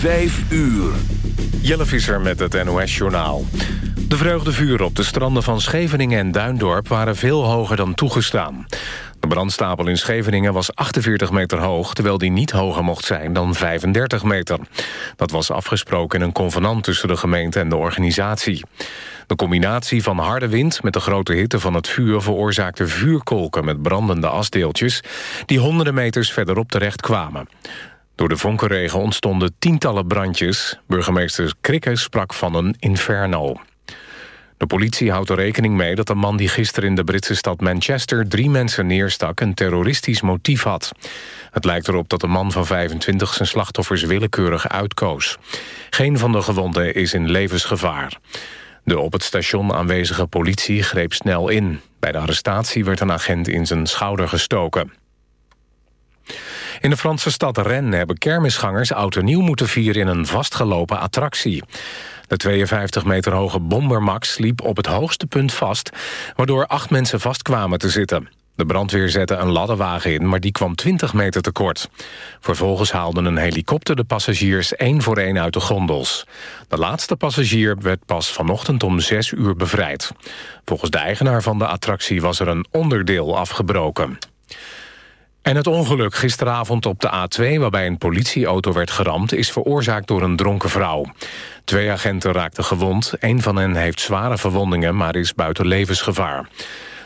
Vijf uur. Jelle Visser met het NOS-journaal. De vreugdevuren op de stranden van Scheveningen en Duindorp... waren veel hoger dan toegestaan. De brandstapel in Scheveningen was 48 meter hoog... terwijl die niet hoger mocht zijn dan 35 meter. Dat was afgesproken in een convenant tussen de gemeente en de organisatie. De combinatie van harde wind met de grote hitte van het vuur... veroorzaakte vuurkolken met brandende asdeeltjes... die honderden meters verderop terecht kwamen. Door de vonkenregen ontstonden tientallen brandjes. Burgemeester Krikke sprak van een inferno. De politie houdt er rekening mee dat de man die gisteren in de Britse stad Manchester drie mensen neerstak een terroristisch motief had. Het lijkt erop dat de man van 25 zijn slachtoffers willekeurig uitkoos. Geen van de gewonden is in levensgevaar. De op het station aanwezige politie greep snel in. Bij de arrestatie werd een agent in zijn schouder gestoken. In de Franse stad Rennes hebben kermisgangers oud nieuw moeten vieren in een vastgelopen attractie. De 52 meter hoge Bombermax liep op het hoogste punt vast... waardoor acht mensen vastkwamen te zitten. De brandweer zette een ladderwagen in, maar die kwam 20 meter tekort. Vervolgens haalden een helikopter de passagiers één voor één uit de gondels. De laatste passagier werd pas vanochtend om 6 uur bevrijd. Volgens de eigenaar van de attractie was er een onderdeel afgebroken. En het ongeluk gisteravond op de A2 waarbij een politieauto werd geramd... is veroorzaakt door een dronken vrouw. Twee agenten raakten gewond. Een van hen heeft zware verwondingen, maar is buiten levensgevaar.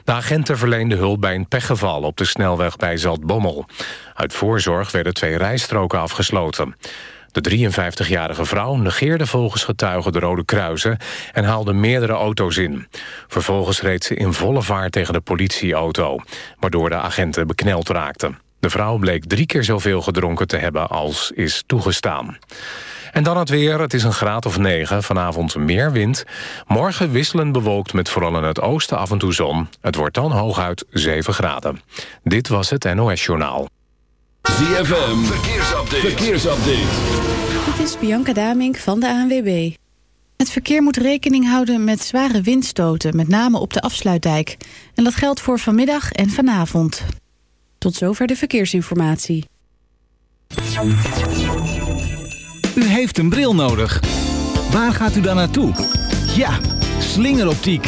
De agenten verleenden hulp bij een pechgeval op de snelweg bij Zaltbommel. Uit voorzorg werden twee rijstroken afgesloten. De 53-jarige vrouw negeerde volgens getuigen de rode kruisen... en haalde meerdere auto's in. Vervolgens reed ze in volle vaart tegen de politieauto... waardoor de agenten bekneld raakten. De vrouw bleek drie keer zoveel gedronken te hebben als is toegestaan. En dan het weer. Het is een graad of 9. Vanavond meer wind. Morgen wisselend bewolkt met vooral in het oosten af en toe zon. Het wordt dan hooguit 7 graden. Dit was het NOS Journaal. ZFM. Verkeersupdate. Verkeersupdate. Dit is Bianca Damink van de ANWB. Het verkeer moet rekening houden met zware windstoten, met name op de afsluitdijk. En dat geldt voor vanmiddag en vanavond. Tot zover de verkeersinformatie. U heeft een bril nodig. Waar gaat u dan naartoe? Ja, slingeroptiek.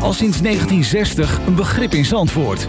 Al sinds 1960 een begrip in Zandvoort.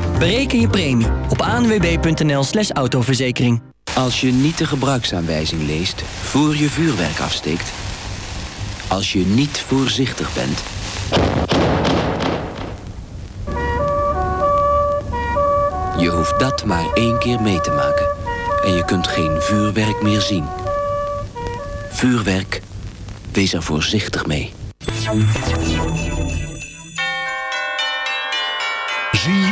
Bereken je premie op anwb.nl slash autoverzekering. Als je niet de gebruiksaanwijzing leest voor je vuurwerk afsteekt... als je niet voorzichtig bent... Je hoeft dat maar één keer mee te maken. En je kunt geen vuurwerk meer zien. Vuurwerk, wees er voorzichtig mee.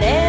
that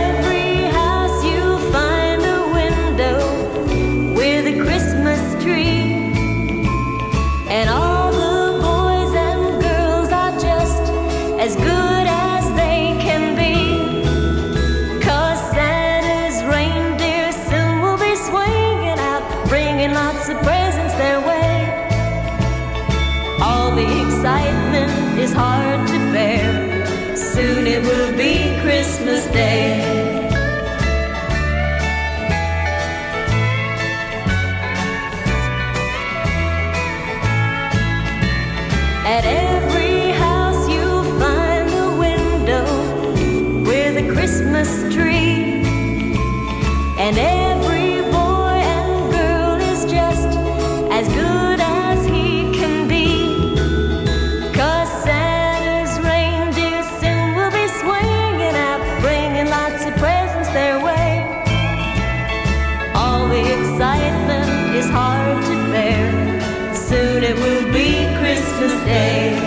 Christmas Day.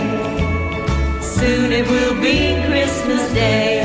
Soon it will be Christmas Day.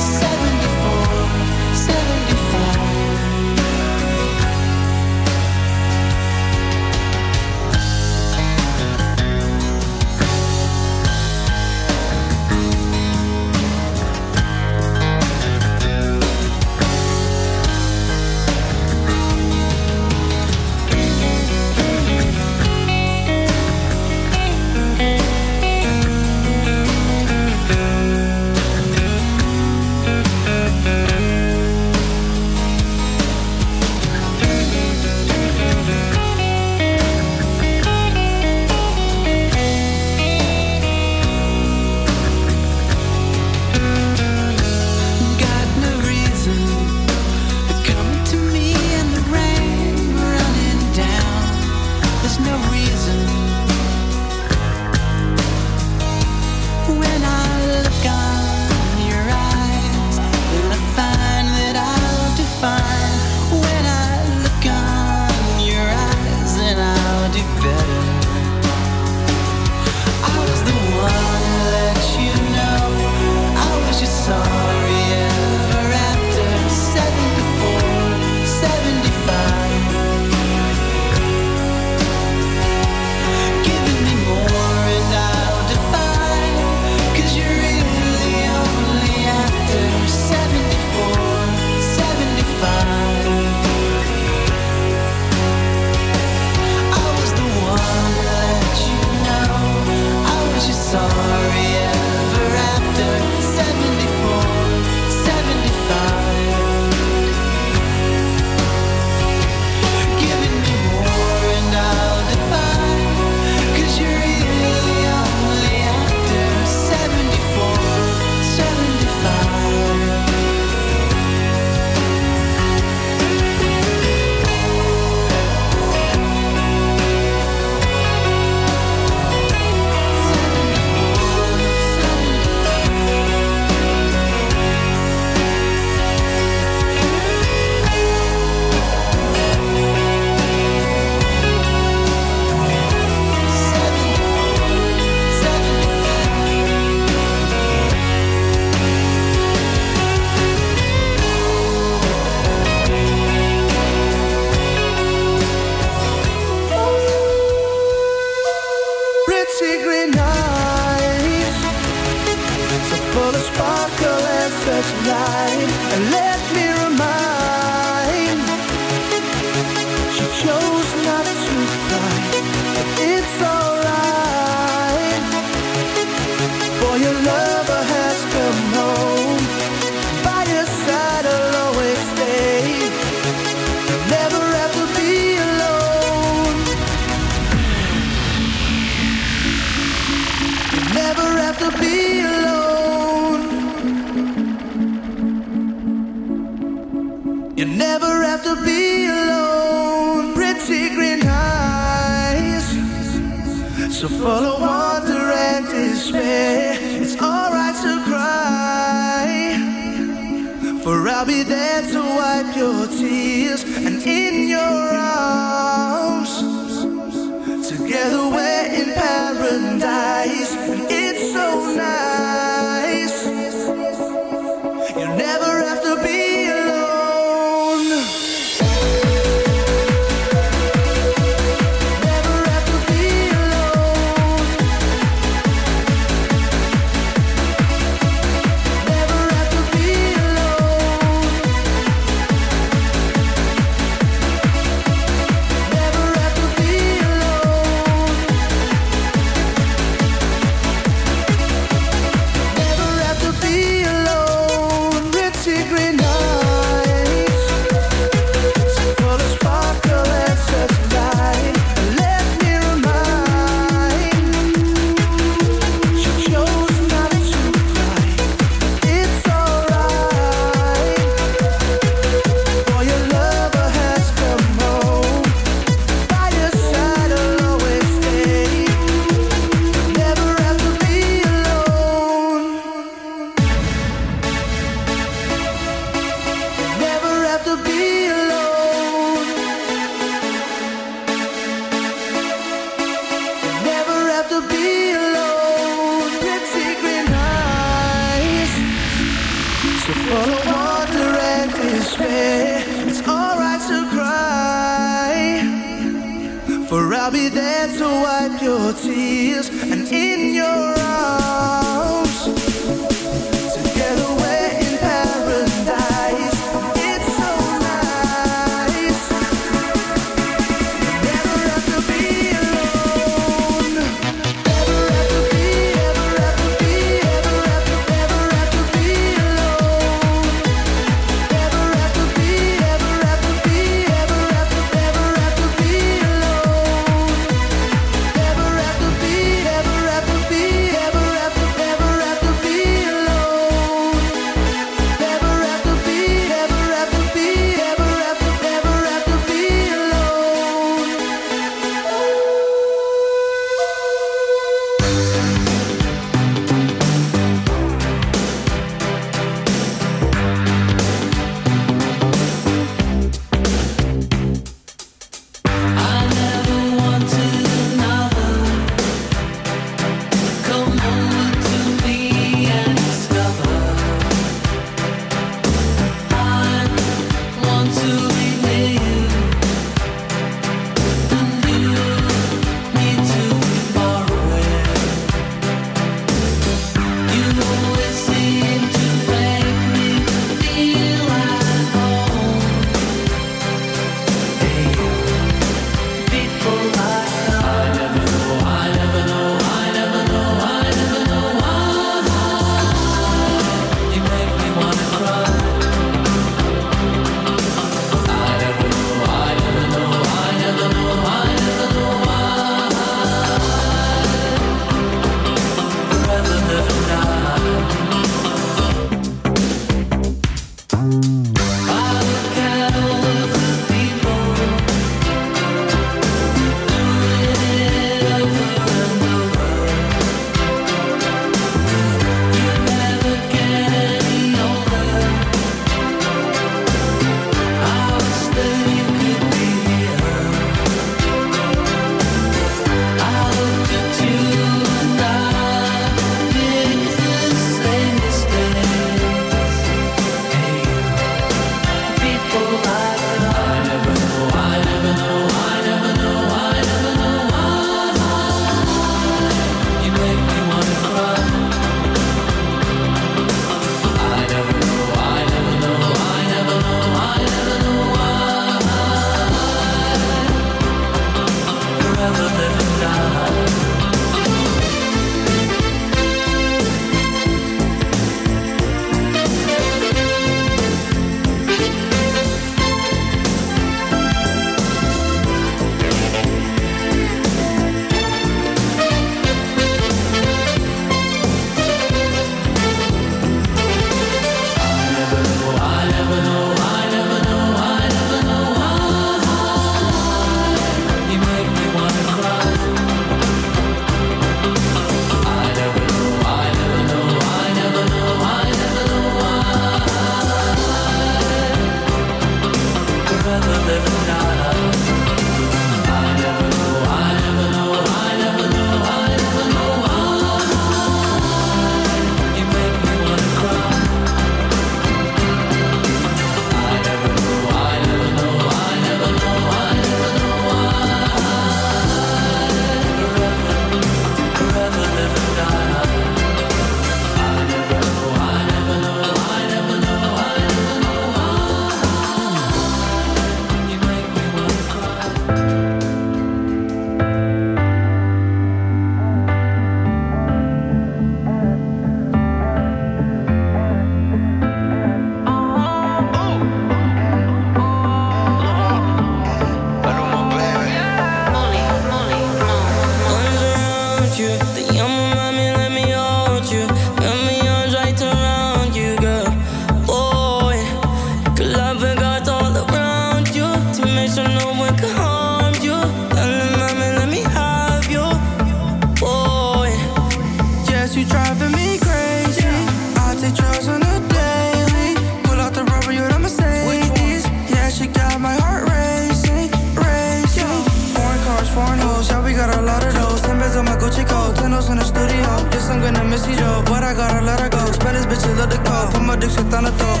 toe. maar my dick shit on the toe.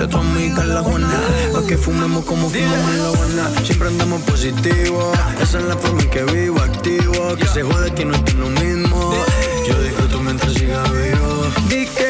invita a tu amiga a que fumemos como fumamos en la buena. Siempre andamos positivo Esa es la forma en que vivo, activo. Que se jode que no estoy lo mismo. Yo disfruto mientras siga vivo.